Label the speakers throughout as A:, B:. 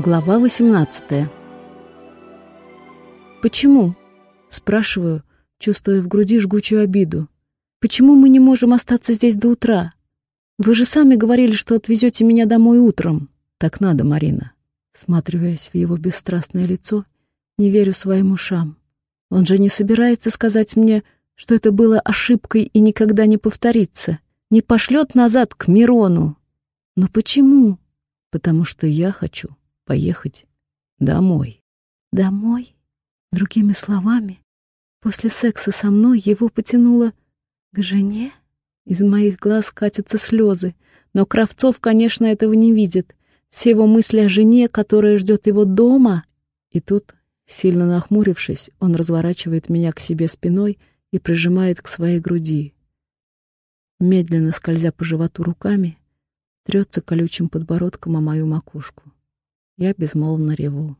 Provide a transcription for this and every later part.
A: Глава 18 «Почему?» — спрашиваю, чувствуя в груди жгучую обиду. «Почему мы не можем остаться здесь до утра? Вы же сами говорили, что отвезете меня домой утром». «Так надо, Марина». Сматриваясь в его бесстрастное лицо, не верю своим ушам. Он же не собирается сказать мне, что это было ошибкой и никогда не повторится. Не пошлет назад к Мирону. Но почему? Потому что я хочу поехать домой. Домой? Другими словами, после секса со мной его потянуло к жене? Из моих глаз катятся слезы, но Кравцов, конечно, этого не видит. Все его мысли о жене, которая ждет его дома. И тут, сильно нахмурившись, он разворачивает меня к себе спиной и прижимает к своей груди. Медленно скользя по животу руками, трется колючим подбородком о мою макушку. Я безмолвно реву.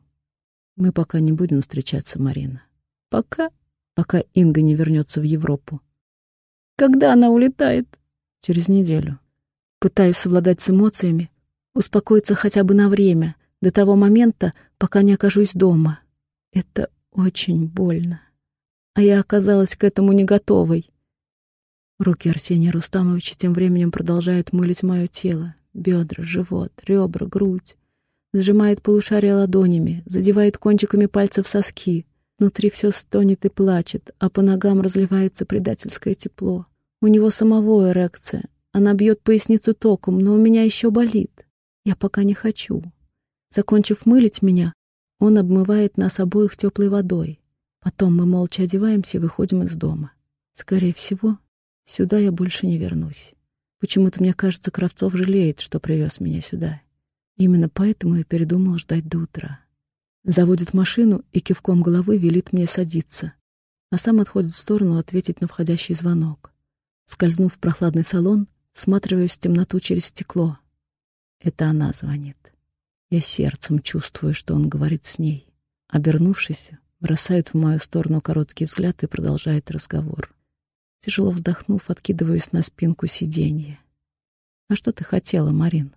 A: Мы пока не будем встречаться, Марина. Пока, пока Инга не вернется в Европу. Когда она улетает? Через неделю. Пытаюсь совладать с эмоциями, успокоиться хотя бы на время, до того момента, пока не окажусь дома. Это очень больно. А я оказалась к этому не готовой. Руки Арсения Рустамовича тем временем продолжают мылить мое тело бедра, живот, ребра, грудь. Сжимает полушарие ладонями, задевает кончиками пальцев соски. Внутри все стонет и плачет, а по ногам разливается предательское тепло. У него самого эрекция. Она бьет поясницу током, но у меня еще болит. Я пока не хочу. Закончив мылить меня, он обмывает нас обоих теплой водой. Потом мы молча одеваемся и выходим из дома. Скорее всего, сюда я больше не вернусь. Почему-то мне кажется, Кравцов жалеет, что привез меня сюда. Именно поэтому я передумал ждать до утра. Заводит машину и кивком головы велит мне садиться, а сам отходит в сторону ответить на входящий звонок. Скользнув в прохладный салон, всматриваюсь в темноту через стекло. Это она звонит. Я сердцем чувствую, что он говорит с ней. Обернувшись, бросает в мою сторону короткий взгляд и продолжает разговор. Тяжело вздохнув, откидываюсь на спинку сиденья. «А что ты хотела, Марин?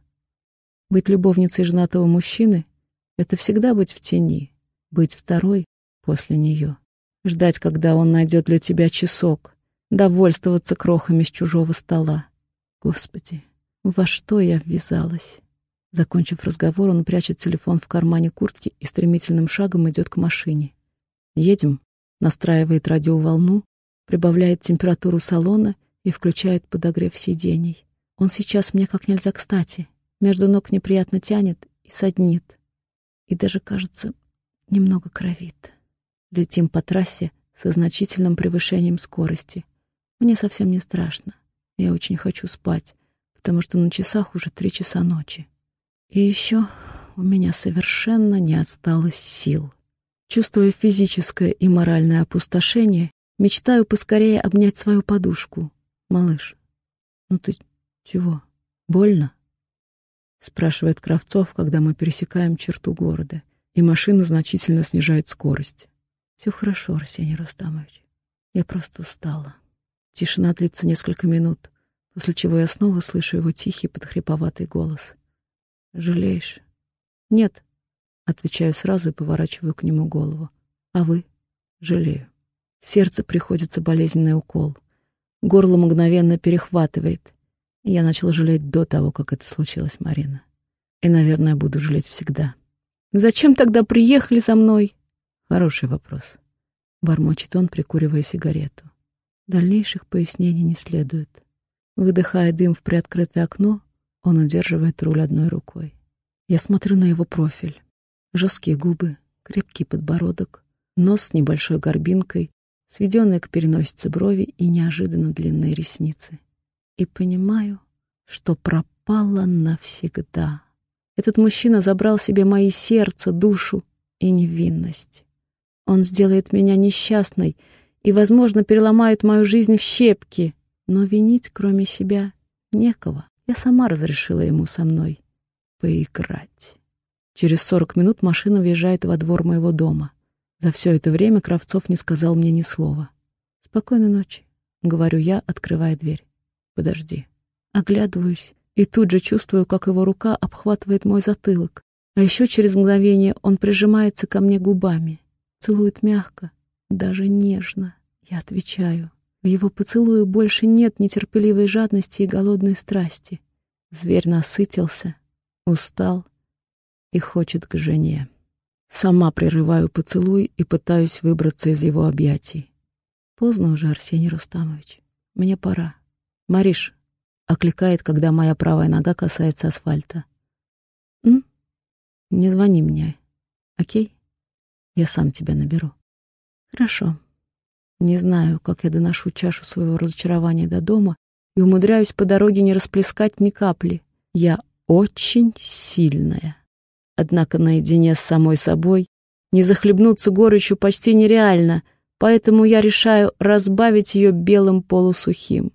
A: Быть любовницей женатого мужчины — это всегда быть в тени, быть второй после нее, ждать, когда он найдет для тебя часок, довольствоваться крохами с чужого стола. Господи, во что я ввязалась?» Закончив разговор, он прячет телефон в кармане куртки и стремительным шагом идет к машине. «Едем», настраивает радиоволну, прибавляет температуру салона и включает подогрев сидений. Он сейчас мне как нельзя кстати. Между ног неприятно тянет и саднит. И даже, кажется, немного кровит. Летим по трассе со значительным превышением скорости. Мне совсем не страшно. Я очень хочу спать, потому что на часах уже три часа ночи. И еще у меня совершенно не осталось сил. Чувствуя физическое и моральное опустошение, Мечтаю поскорее обнять свою подушку. Малыш, ну ты чего, больно? Спрашивает Кравцов, когда мы пересекаем черту города, и машина значительно снижает скорость. Все хорошо, Арсений Рустамович. Я просто устала. Тишина длится несколько минут, после чего я снова слышу его тихий, подхриповатый голос. «Жалеешь?» «Нет», — отвечаю сразу и поворачиваю к нему голову. «А вы?» «Жалею». В сердце приходится болезненный укол. Горло мгновенно перехватывает. Я начала жалеть до того, как это случилось, Марина. И, наверное, буду жалеть всегда. «Зачем тогда приехали за мной?» «Хороший вопрос», — бормочет он, прикуривая сигарету. Дальнейших пояснений не следует. Выдыхая дым в приоткрытое окно, он удерживает руль одной рукой. Я смотрю на его профиль. Жесткие губы, крепкий подбородок, нос с небольшой горбинкой, сведенные к переносице брови и неожиданно длинные ресницы. И понимаю, что пропала навсегда. Этот мужчина забрал себе мои сердце, душу и невинность. Он сделает меня несчастной и, возможно, переломает мою жизнь в щепки, но винить, кроме себя, некого. Я сама разрешила ему со мной поиграть. Через сорок минут машина въезжает во двор моего дома. За все это время Кравцов не сказал мне ни слова. «Спокойной ночи», — говорю я, открывая дверь. «Подожди». Оглядываюсь и тут же чувствую, как его рука обхватывает мой затылок. А еще через мгновение он прижимается ко мне губами, целует мягко, даже нежно. Я отвечаю. В его поцелуе больше нет нетерпеливой жадности и голодной страсти. Зверь насытился, устал и хочет к жене. Сама прерываю поцелуй и пытаюсь выбраться из его объятий. Поздно уже, Арсений Рустамович. Мне пора. Мариш, окликает, когда моя правая нога касается асфальта. М? Не звони мне, окей? Я сам тебя наберу. Хорошо. Не знаю, как я доношу чашу своего разочарования до дома и умудряюсь по дороге не расплескать ни капли. Я очень сильная. Однако наедине с самой собой не захлебнуться горечью почти нереально, поэтому я решаю разбавить ее белым полусухим.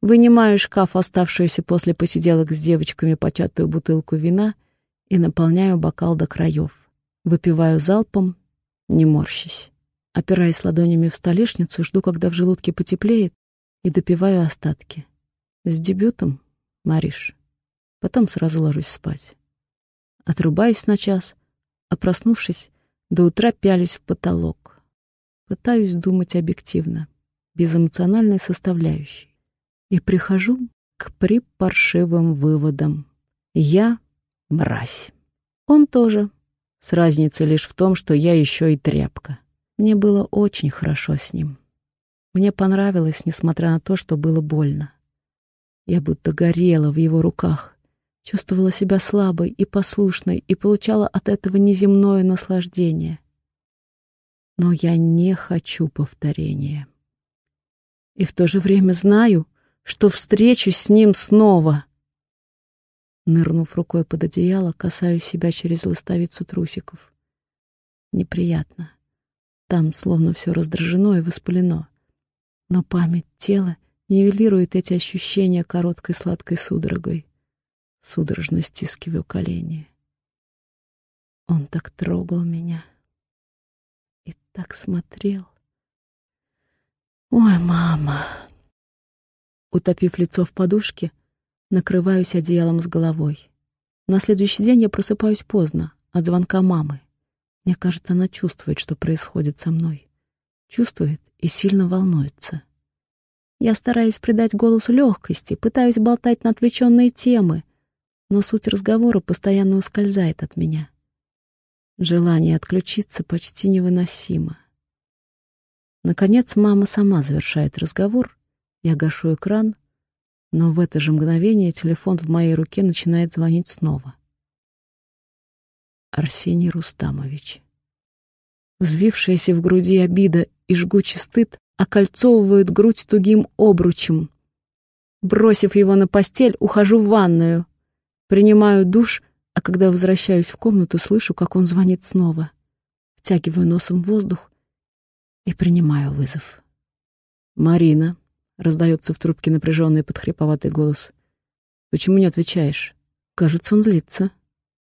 A: Вынимаю из шкафа оставшуюся после посиделок с девочками початую бутылку вина и наполняю бокал до краев. Выпиваю залпом, не морщись. Опираясь ладонями в столешницу, жду, когда в желудке потеплеет, и допиваю остатки. С дебютом, Мариш. Потом сразу ложусь спать. Отрубаюсь на час, а проснувшись, до утра пялюсь в потолок. Пытаюсь думать объективно, без эмоциональной составляющей. И прихожу к припаршивым выводам. Я — мразь. Он тоже, с разницей лишь в том, что я еще и тряпка. Мне было очень хорошо с ним. Мне понравилось, несмотря на то, что было больно. Я будто горела в его руках, чувствовала себя слабой и послушной и получала от этого неземное наслаждение. Но я не хочу повторения. И в то же время знаю, что встречусь с ним снова. Нырнув рукой под одеяло, касаю себя через ластовицу трусиков. Неприятно. Там словно все раздражено и воспалено. Но память тела нивелирует эти ощущения короткой сладкой судорогой судорожно стискиваю колени. Он так трогал меня и так смотрел. Ой, мама! Утопив лицо в подушке, накрываюсь одеялом с головой. На следующий день я просыпаюсь поздно, от звонка мамы. Мне кажется, она чувствует, что происходит со мной. Чувствует и сильно волнуется. Я стараюсь придать голосу легкости, пытаюсь болтать на отвлеченные темы, но суть разговора постоянно ускользает от меня. Желание отключиться почти невыносимо. Наконец мама сама завершает разговор, я гашу экран, но в это же мгновение телефон в моей руке начинает звонить снова. Арсений Рустамович. Взвившаяся в груди обида и жгучий стыд окольцовывают грудь тугим обручем. Бросив его на постель, ухожу в ванную. Принимаю душ, а когда возвращаюсь в комнату, слышу, как он звонит снова. Втягиваю носом воздух и принимаю вызов. «Марина», — раздается в трубке напряженный подхриповатый голос. «Почему не отвечаешь?» Кажется, он злится.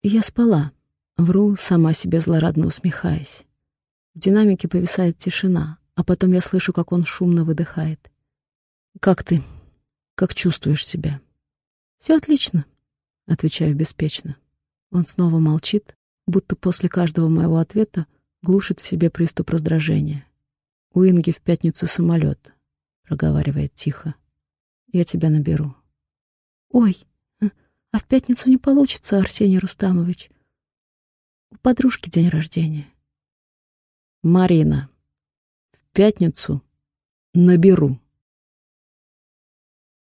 A: я спала. Вру, сама себе злорадно усмехаясь. В динамике повисает тишина, а потом я слышу, как он шумно выдыхает. «Как ты? Как чувствуешь себя?» «Все отлично», Отвечаю беспечно. Он снова молчит, будто после каждого моего ответа глушит в себе приступ раздражения. «У Инги в пятницу самолет», — проговаривает тихо. «Я тебя наберу». «Ой, а в пятницу не получится, Арсений Рустамович. У подружки день рождения». «Марина, в пятницу наберу».